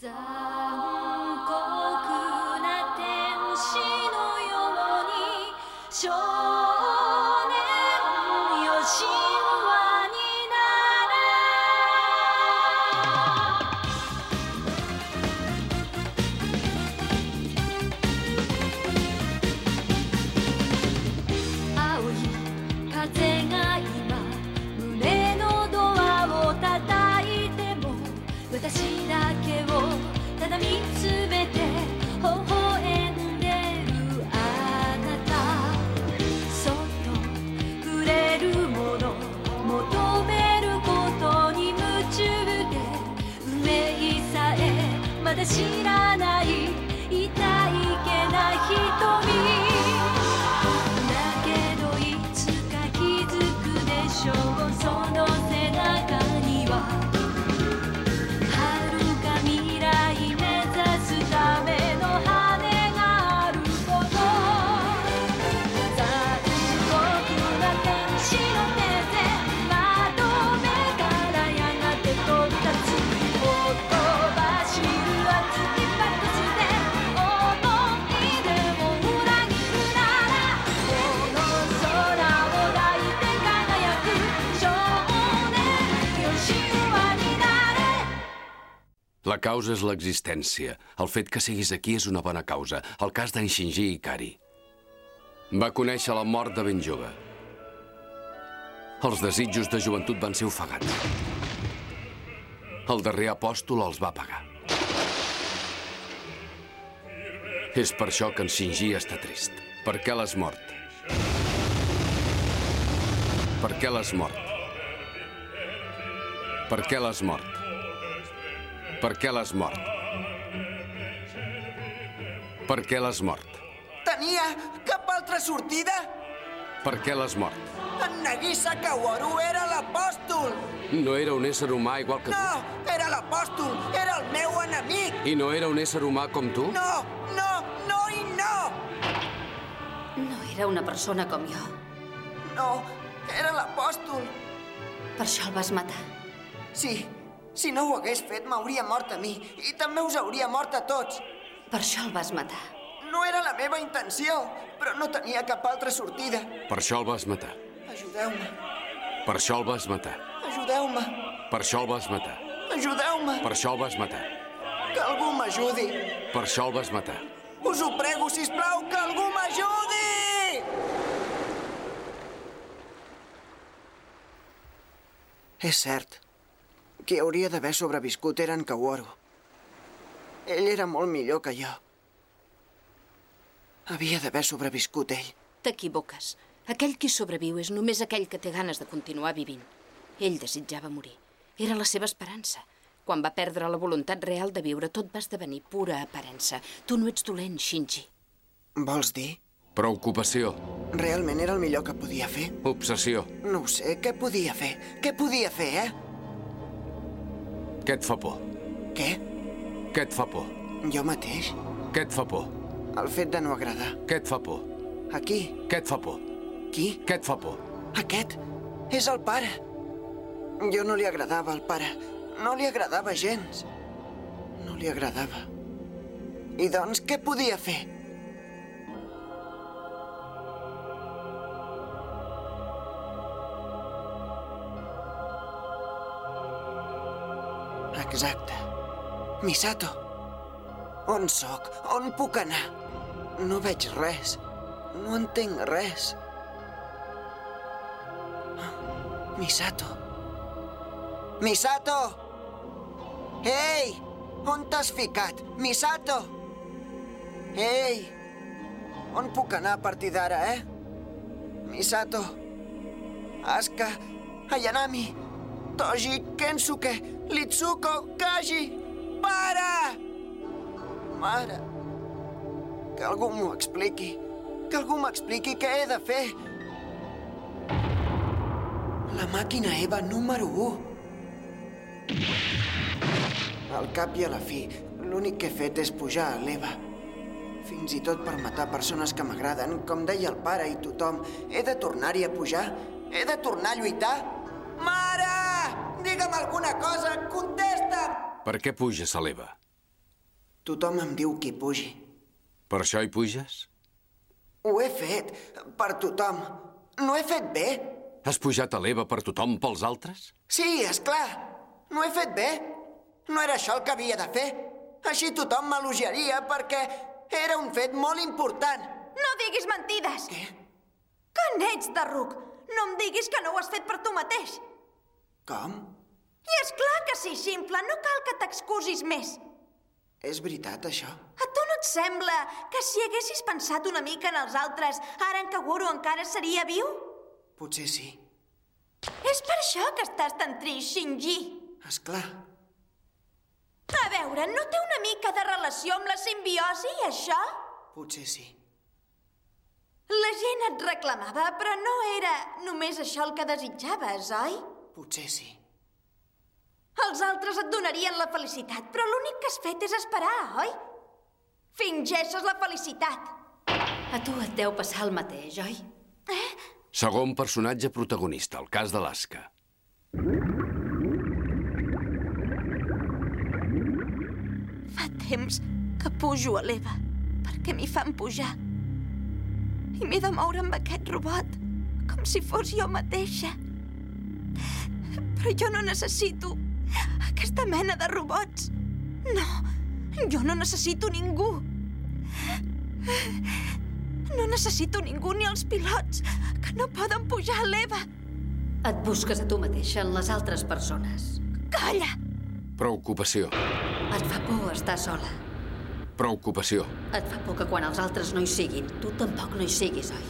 残酷な天使のようにまだ知らない痛いけな瞳 La causa és l'existència. El fet que siguis aquí és una bona causa. El cas d'en Shinji Ikari. Va conèixer la mort de ben jove. Els desitjos de joventut van ser ofegats. El darrer apòstol els va pagar. És per això que en Shinji està trist. Per què l'has mort? Per què l'has mort? Per què l'has mort? Per què l'has mort? Per què l'has mort? Tenia cap altra sortida? Per què l'has mort? En Nagisa Kaworu era l'apòstol! No era un ésser humà igual que tu? No, era l'apòstol! Era el meu enemic! I no era un ésser humà com tu? No, no, no i no! No era una persona com jo. No, era l'apòstol! Per això el vas matar. Sí, si no ho hagués fet m'hauria mort a mi i també us hauria mort a tots. Per això el vas matar. No era la meva intenció, però no tenia cap altra sortida. Per això el vas matar. Ajudeu-me, Per això el vas matar. ajudeu-me, Per això el vas matar. ajudeu-me, Per això el vas matar. que algú m'ajudi. Per això el vas matar. Us ho prego, si plau, que algú m'ajudi! És cert. Qui hauria d'haver sobreviscut era en Kaworu. Ell era molt millor que jo. Havia d'haver sobreviscut ell. T'equivoques. Aquell qui sobreviu és només aquell que té ganes de continuar vivint. Ell desitjava morir. Era la seva esperança. Quan va perdre la voluntat real de viure, tot va esdevenir pura aparença. Tu no ets dolent, Shinji. Vols dir? Preocupació. Realment era el millor que podia fer? Obsessió. No ho sé, què podia fer? Què podia fer, eh? Què et fa por? Què? Què et fa por? Jo mateix? Què et fa por? El fet de no agradar. Què et fa por? Aquí? Què et fa por? Qui? Què et fa por? Aquest és el pare. Jo no li agradava al pare. No li agradava gens. No li agradava. I doncs, què podia fer? Exacte. Misato. On sóc? On puc anar? No veig res. No entenc res. Misato. Misato! Ei! On t'has ficat? Misato! Ei! On puc anar a partir d'ara, eh? Misato! Asuka! Ayanami! Toji! Kensuke! Litsuko! Kaji! Para! Mare! Que algú m'ho expliqui. Que algú m'expliqui què he de fer. La màquina Eva número 1. Al cap i a la fi, l'únic que he fet és pujar a l'Eva. Fins i tot per matar persones que m'agraden, com deia el pare i tothom, he de tornar-hi a pujar? He de tornar a lluitar? Digue'm alguna cosa! Contesta'm! Per què puges a l'Eva? Tothom em diu que hi pugi. Per això hi puges? Ho he fet per tothom. No he fet bé? Has pujat a l'Eva per tothom pels altres? Sí, és clar. No he fet bé. No era això el que havia de fer. Així tothom m'elogiaria perquè era un fet molt important. No diguis mentides! Què? Que n'ets de ruc! No em diguis que no ho has fet per tu mateix. Com? I és clar que sí, simple. No cal que t'excusis més. És veritat, això? A tu no et sembla que si haguessis pensat una mica en els altres, ara en Kaguro encara seria viu? Potser sí. És per això que estàs tan trist, Shinji. És clar. A veure, no té una mica de relació amb la simbiosi, això? Potser sí. La gent et reclamava, però no era només això el que desitjaves, oi? Potser sí. Els altres et donarien la felicitat, però l'únic que has fet és esperar, oi? Fingeixes la felicitat. A tu et deu passar el mateix, oi? Segon personatge protagonista, el cas de l'Asca. Fa temps que pujo a l'Eva, perquè m'hi fan pujar. I m'he de moure amb aquest robot, com si fos jo mateixa. Però jo no necessito aquesta mena de robots. No, jo no necessito ningú. No necessito ningú ni els pilots, que no poden pujar a l'Eva. Et busques a tu mateixa en les altres persones. Calla! Preocupació. Et fa por estar sola. Preocupació. Et fa por que quan els altres no hi siguin, tu tampoc no hi siguis, oi?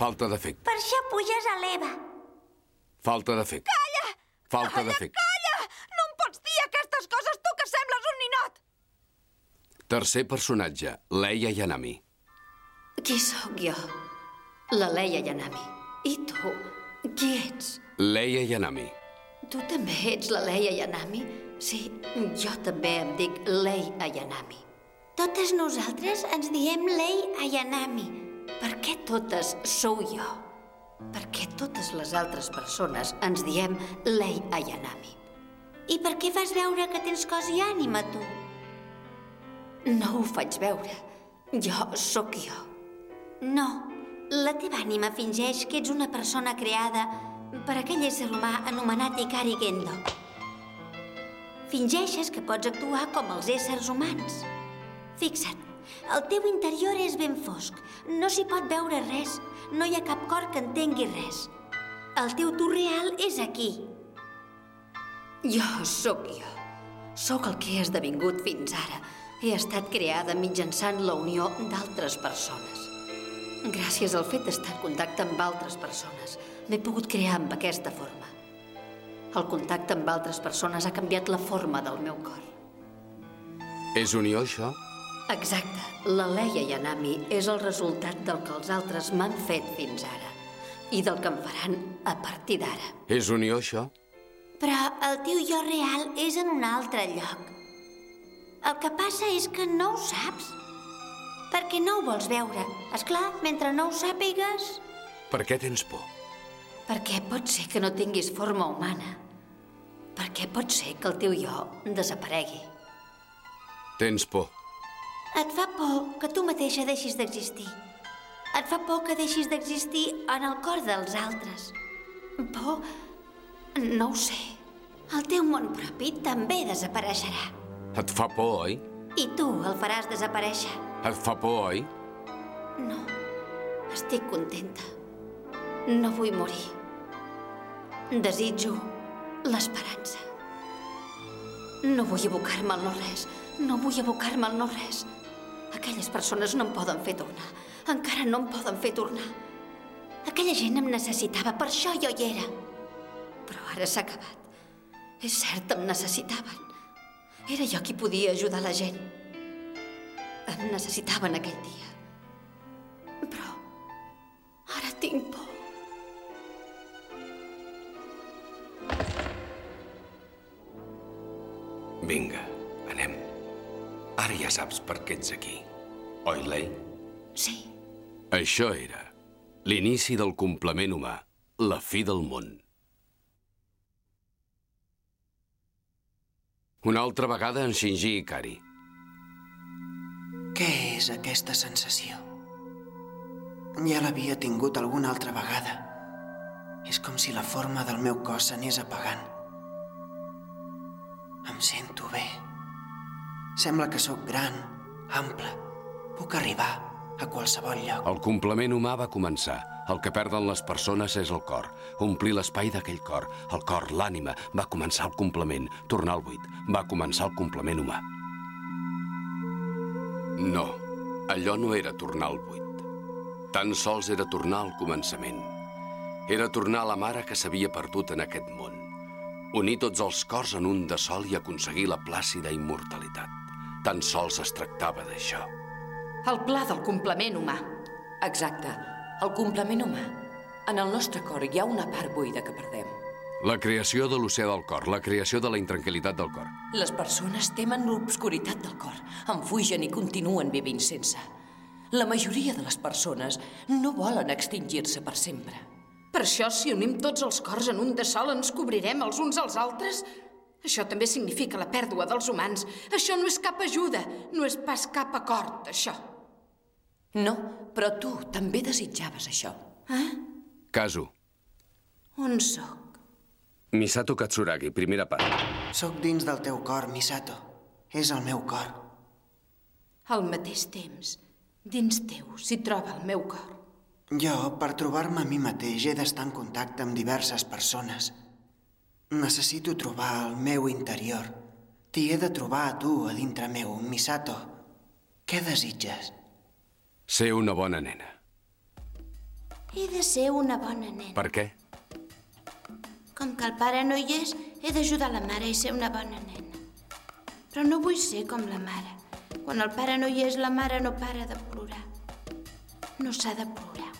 Falta d'efecte. Per això puges a l'Eva. Falta d'efecte. Calla! Falta d'efecte. Tercer personatge, Leia Yanami. Qui sóc jo? La Leia Yanami. I tu? Qui ets? Leia Yanami. Tu també ets la Leia Yanami? Sí, jo també em dic Lei Ayanami. Totes nosaltres ens diem Lei Ayanami. Per què totes sou jo? Per què totes les altres persones ens diem Lei Ayanami? I per què fas veure que tens cos i ànima, tu? No ho faig veure. Jo sóc jo. No, la teva ànima fingeix que ets una persona creada per aquell ésser humà anomenat Ikari Gendo. Fingeixes que pots actuar com els éssers humans. Fixa't, el teu interior és ben fosc. No s'hi pot veure res. No hi ha cap cor que entengui res. El teu tu real és aquí. Jo sóc jo. Sóc el que he esdevingut fins ara. He estat creada mitjançant la unió d'altres persones. Gràcies al fet d'estar en contacte amb altres persones, m'he pogut crear amb aquesta forma. El contacte amb altres persones ha canviat la forma del meu cor. És unió, això? Exacte. La Leia Yanami és el resultat del que els altres m'han fet fins ara i del que em faran a partir d'ara. És unió, això? Però el teu jo real és en un altre lloc. El que passa és que no ho saps. Perquè no ho vols veure. És clar, mentre no ho sàpigues... Per què tens por? Perquè pot ser que no tinguis forma humana. Perquè pot ser que el teu jo desaparegui. Tens por. Et fa por que tu mateixa deixis d'existir. Et fa por que deixis d'existir en el cor dels altres. Por? No ho sé. El teu món propi també desapareixerà. Et fa por, oi? I tu el faràs desaparèixer. Et fa por, oi? No, estic contenta. No vull morir. Desitjo l'esperança. No vull abocar-me al no-res. No vull abocar-me al no-res. Aquelles persones no em poden fer tornar. Encara no em poden fer tornar. Aquella gent em necessitava, per això jo hi era. Però ara s'ha acabat. És cert, em necessitaven. Era jo qui podia ajudar la gent. Em necessitaven aquell dia. Però ara tinc por. Vinga, anem. Ara ja saps per què ets aquí. Oi, Lei? Sí, Això era l'inici del complement humà, la fi del món. Una altra vegada en Shinji Ikari. Què és aquesta sensació? Ja l'havia tingut alguna altra vegada. És com si la forma del meu cos s'anés apagant. Em sento bé. Sembla que sóc gran, ample. Puc arribar a qualsevol lloc. El complement humà va començar. El que perden les persones és el cor. Omplir l'espai d'aquell cor. El cor, l'ànima, va començar el complement. Tornar al buit. Va començar el complement humà. No, allò no era tornar al buit. Tan sols era tornar al començament. Era tornar a la mare que s'havia perdut en aquest món. Unir tots els cors en un de sol i aconseguir la plàcida immortalitat. Tan sols es tractava d'això. El pla del complement humà. Exacte, el complement humà. En el nostre cor hi ha una part buida que perdem. La creació de l'oceà del cor, la creació de la intranquil·litat del cor. Les persones temen l'obscuritat del cor, en fugen i continuen vivint sense. La majoria de les persones no volen extingir-se per sempre. Per això, si unim tots els cors en un de sol, ens cobrirem els uns als altres? Això també significa la pèrdua dels humans. Això no és cap ajuda, no és pas cap acord, això. No, però tu també desitjaves això. Caso. On sóc? Misato Katsuragi, primera part. Sóc dins del teu cor, Misato. És el meu cor. Al mateix temps, dins teu s'hi troba el meu cor. Jo, per trobar-me a mi mateix, he d'estar en contacte amb diverses persones. Necessito trobar el meu interior. T'hi he de trobar a tu, a dintre meu, Misato. Què desitges? Ser una bona nena. He de ser una bona nena. Per què? Com que el pare no hi és, he d'ajudar la mare i ser una bona nena. Però no vull ser com la mare. Quan el pare no hi és, la mare no para de plorar. No s'ha de plorar.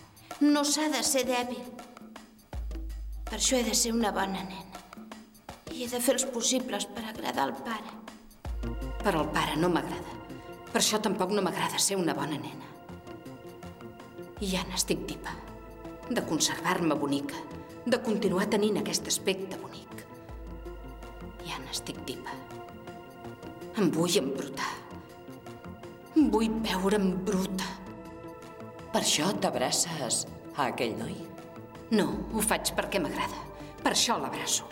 No s'ha de ser dèbil. Per això he de ser una bona nena. I he de fer els possibles per agradar al pare. Però el pare no m'agrada. Per això tampoc no m'agrada ser una bona nena. I ja n'estic tipa. De conservar-me bonica. De continuar tenint aquest aspecte bonic. Ja n'estic tipa. Em vull embrutar. Vull veure'm bruta. Per això t'abraces a aquell noi? No, ho faig perquè m'agrada. Per això l'abraço.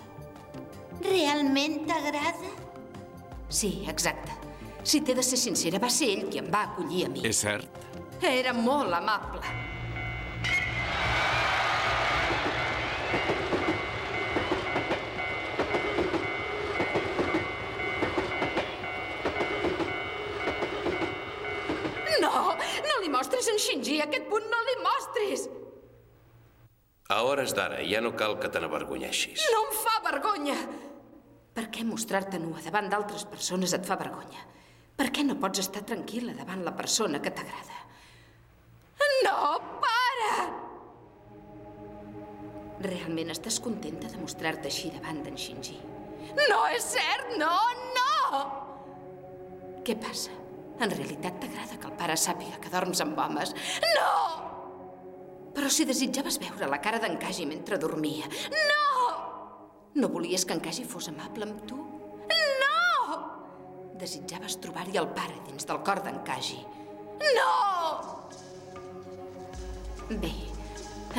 Realment t'agrada? Sí, exacte. Si t'he de ser sincera, va ser ell qui em va acollir a mi. És cert? Era molt amable. No, no li mostris en Shinji, aquest punt no li mostris! A hores d'ara ja no cal que te n'avergonyeixis. No em fa vergonya! Per què mostrar-te nua davant d'altres persones et fa vergonya? Per què no pots estar tranquil·la davant la persona que t'agrada? No, para! Realment estàs contenta de mostrar-te així davant d'en Shinji? No és cert, no, no! Què passa? En realitat t'agrada que el pare sàpiga que dorms amb homes? No! Però si desitjaves veure la cara d'en Kaji mentre dormia. No! No volies que en Kaji fos amable amb tu? No! Desitjaves trobar-hi el pare dins del cor d'en Kaji. No! Bé,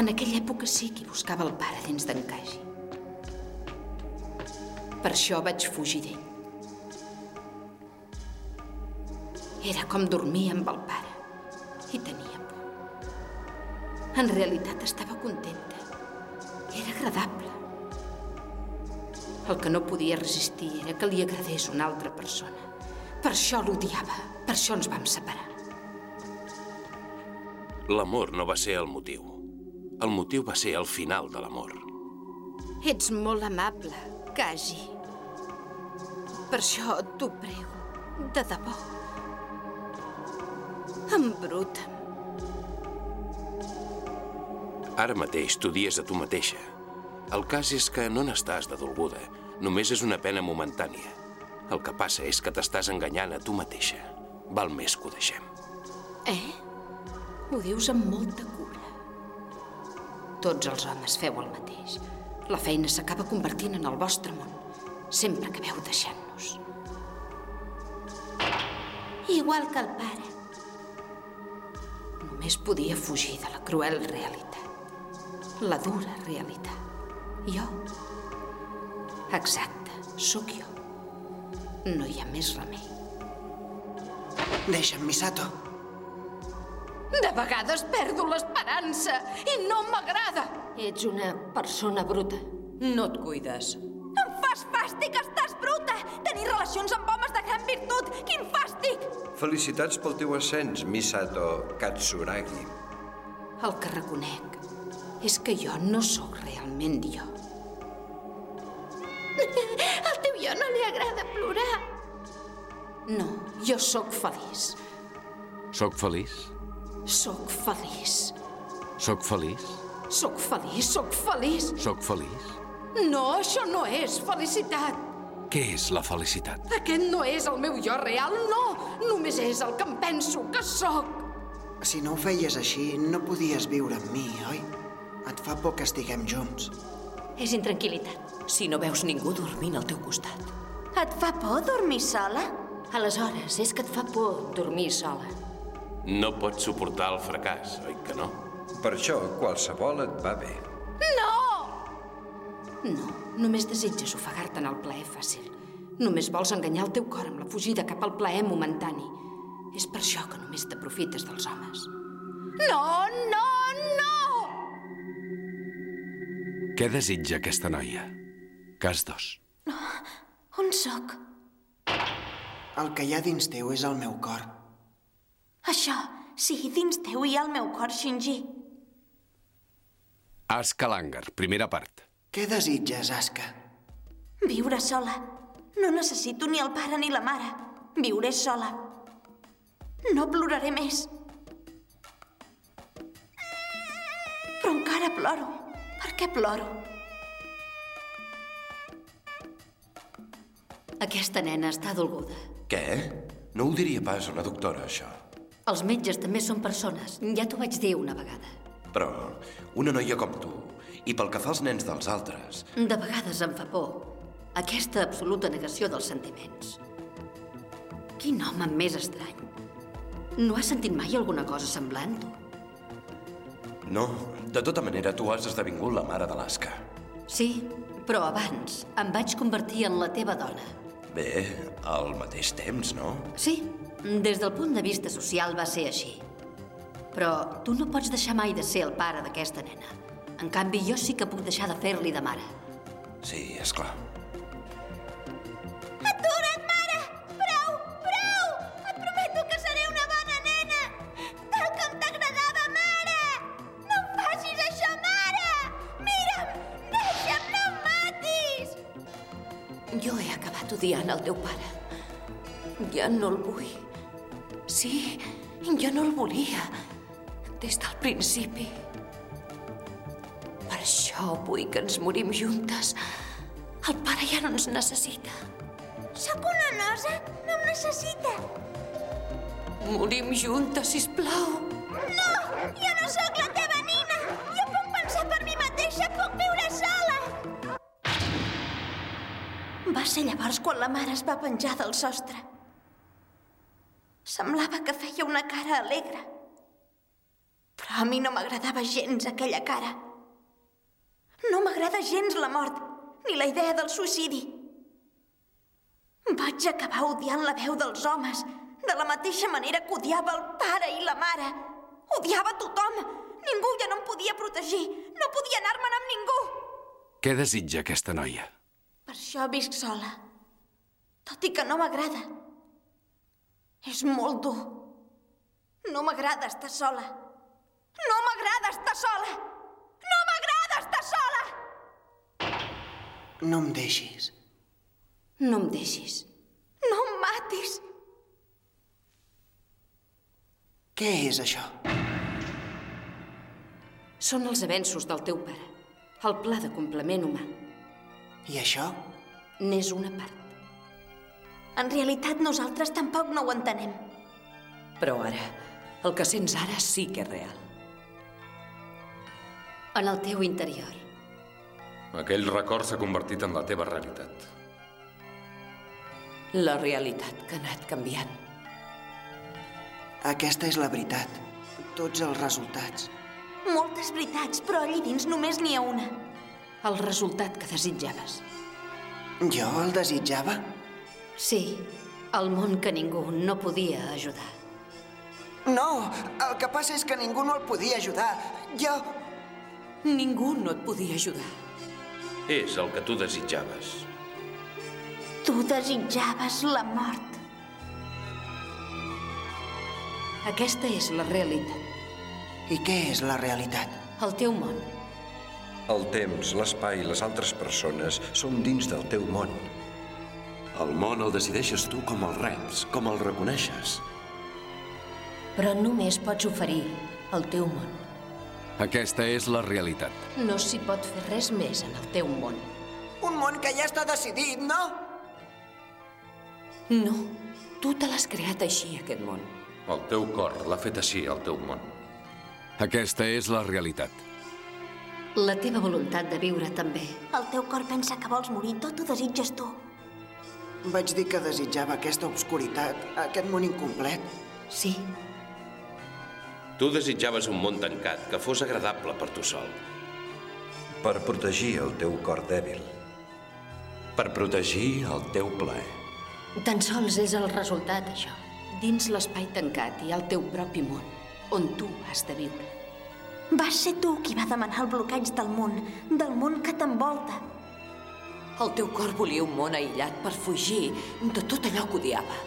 en aquella època sí que buscava el pare dins d'en Kaji. Per això vaig fugir d'ell. Era com dormir amb el pare. I tenia por. En realitat estava contenta. Era agradable. El que no podia resistir era que li agradés una altra persona. Per això l'odiava. Per això ens vam separar. L'amor no va ser el motiu. El motiu va ser el final de l'amor. Ets molt amable, Kaji. Per això t'ho prego, de debò. Embruta'm. Ara mateix t'odies a tu mateixa. El cas és que no n'estàs de dolguda. Només és una pena momentània. El que passa és que t'estàs enganyant a tu mateixa. Val més que ho deixem. Eh? Ho dius amb molta cura. Tots els homes feu el mateix. La feina s'acaba convertint en el vostre món, sempre que veu deixant-nos. Igual que el pare. només podia fugir de la cruel realitat. La dura realitat. Jo? Exacte, sóc jo. No hi ha més remei. Deixa'm, Misato. De vegades perdo l'esperança i no m'agrada. Ets una persona bruta. No et cuides. Em fas fàstic, estàs bruta! Tenir relacions amb homes de gran virtut! Quin fàstic! Felicitats pel teu ascens, Misato Katsuragi. El que reconec és que jo no sóc realment jo. Al teu jo no li agrada plorar. No, jo sóc feliç. Soc feliç? Sóc feliç. Soc feliç? Sóc feliç, sóc feliç. Soc feliç? No, això no és felicitat. Què és la felicitat? Aquest no és el meu jo real, no. Només és el que em penso que sóc. Si no ho feies així, no podies viure amb mi, oi? Et fa por que estiguem junts. És intranquil·litat. Si no veus ningú dormint al teu costat. Et fa por dormir sola? Aleshores, és que et fa por dormir sola. No pots suportar el fracàs, oi que no? Per això, qualsevol et va bé. No, només desitges ofegar-te en el plaer fàcil. Només vols enganyar el teu cor amb la fugida cap al plaer momentani. És per això que només t'aprofites dels homes. No, no, no! Què desitja aquesta noia? Cas 2. On sóc? El que hi ha dins teu és el meu cor. Això, sí, dins teu hi ha el meu cor, Shinji. Askalangar, primera part. Què desitges, Aska? Viure sola. No necessito ni el pare ni la mare. Viuré sola. No ploraré més. Però encara ploro. Per què ploro? Aquesta nena està dolguda. Què? No ho diria pas una doctora, això. Els metges també són persones. Ja t'ho vaig dir una vegada. Però una noia com tu, i pel que fa als nens dels altres, De vegades em fa por aquesta absoluta negació dels sentiments. Quin home més estrany. No has sentit mai alguna cosa semblant, tu? no, de tota manera tu has esdevingut la mare de l'Asca. Sí, però abans em vaig convertir en la teva dona. Bé, al mateix temps, no? Sí, des del punt de vista social va ser així. Però tu no pots deixar mai de ser el pare d'aquesta nena. En canvi, jo sí que puc deixar de fer-li de mare. Sí, és clar. Atura't, mare! Prou, prou! Et prometo que seré una bona nena! Tal com t'agradava, mare! No em facis això, mare! Mira'm! Deixa'm, no em matis! Jo he acabat odiant el teu pare. Ja no el vull. Sí, jo no el volia. Des del principi. Per això vull que ens morim juntes. El pare ja no ens necessita. Sóc una nosa? No em necessita! Morim juntes, sisplau. No! Jo no sóc la teva nina! Jo puc pensar per mi mateixa, puc viure sola! Va ser llavors quan la mare es va penjar del sostre. Semblava que feia una cara alegre. Però a mi no m'agradava gens aquella cara. No m'agrada gens la mort, ni la idea del suïcidi. Vaig acabar odiant la veu dels homes, de la mateixa manera que odiava el pare i la mare. Odiava tothom. Ningú ja no em podia protegir. No podia anar-me'n amb ningú. Què desitja aquesta noia? Per això visc sola. Tot i que no m'agrada. És molt dur. No m'agrada estar sola. No m'agrada estar sola. No m'agrada estar sola! No em deixis. No em deixis. No em matis. Què és això? Són els avenços del teu pare. El pla de complement humà. I això? N'és una part. En realitat nosaltres tampoc no ho entenem. Però ara, el que sents ara sí que és real. En el teu interior. Aquell record s'ha convertit en la teva realitat. La realitat que ha anat canviant. Aquesta és la veritat. tots els resultats. Moltes veritats, però allí dins només n'hi ha una. El resultat que desitjaves. Jo el desitjava? Sí, el món que ningú no podia ajudar. No, el que passa és que ningú no el podia ajudar. Jo... Ningú no et podia ajudar. És el que tu desitjaves. Tu desitjaves la mort. Aquesta és la realitat. I què és la realitat? El teu món. El temps, l'espai i les altres persones són dins del teu món. El món el decideixes tu com el reps, com el reconeixes. Però només pots oferir el teu món. Aquesta és la realitat. No s'hi pot fer res més en el teu món. Un món que ja està decidit, no? No, tu te l'has creat així, aquest món. El teu cor l'ha fet així, el teu món. Aquesta és la realitat. La teva voluntat de viure també. El teu cor pensa que vols morir, tot ho desitges tu. Vaig dir que desitjava aquesta obscuritat, aquest món incomplet. Sí, Tu desitjaves un món tancat que fos agradable per tu sol. Per protegir el teu cor dèbil. Per protegir el teu plaer. tan sols és el resultat, això. Dins l'espai tancat hi ha el teu propi món, on tu has de viure. Vas ser tu qui va demanar el bloqueig del món, del món que t'envolta. El teu cor volia un món aïllat per fugir de tot allò que odiava.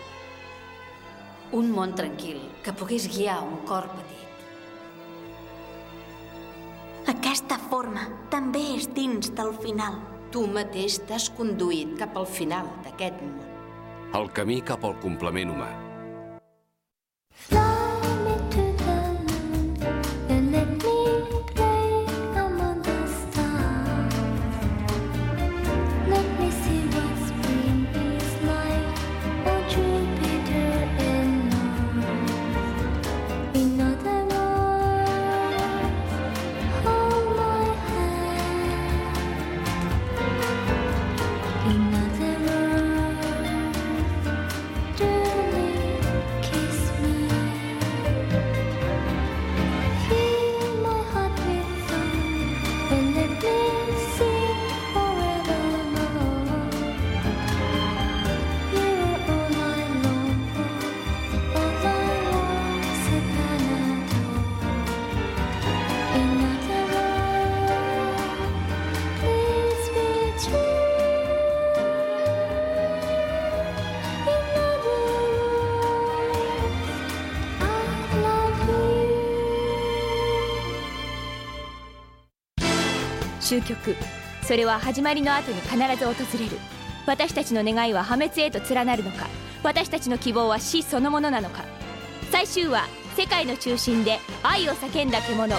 Un món tranquil que pogués guiar un cor petit. Aquesta forma també és dins del final. Tu mateix t'has conduït cap al final d'aquest món. El camí cap al complement humà. Fly 終局。それは始まりの後に必ず訪れる。私たちの願いは破滅へと連なるのか。私たちの希望は死そのものなのか。最終話世界の中心で愛を叫んだ獣。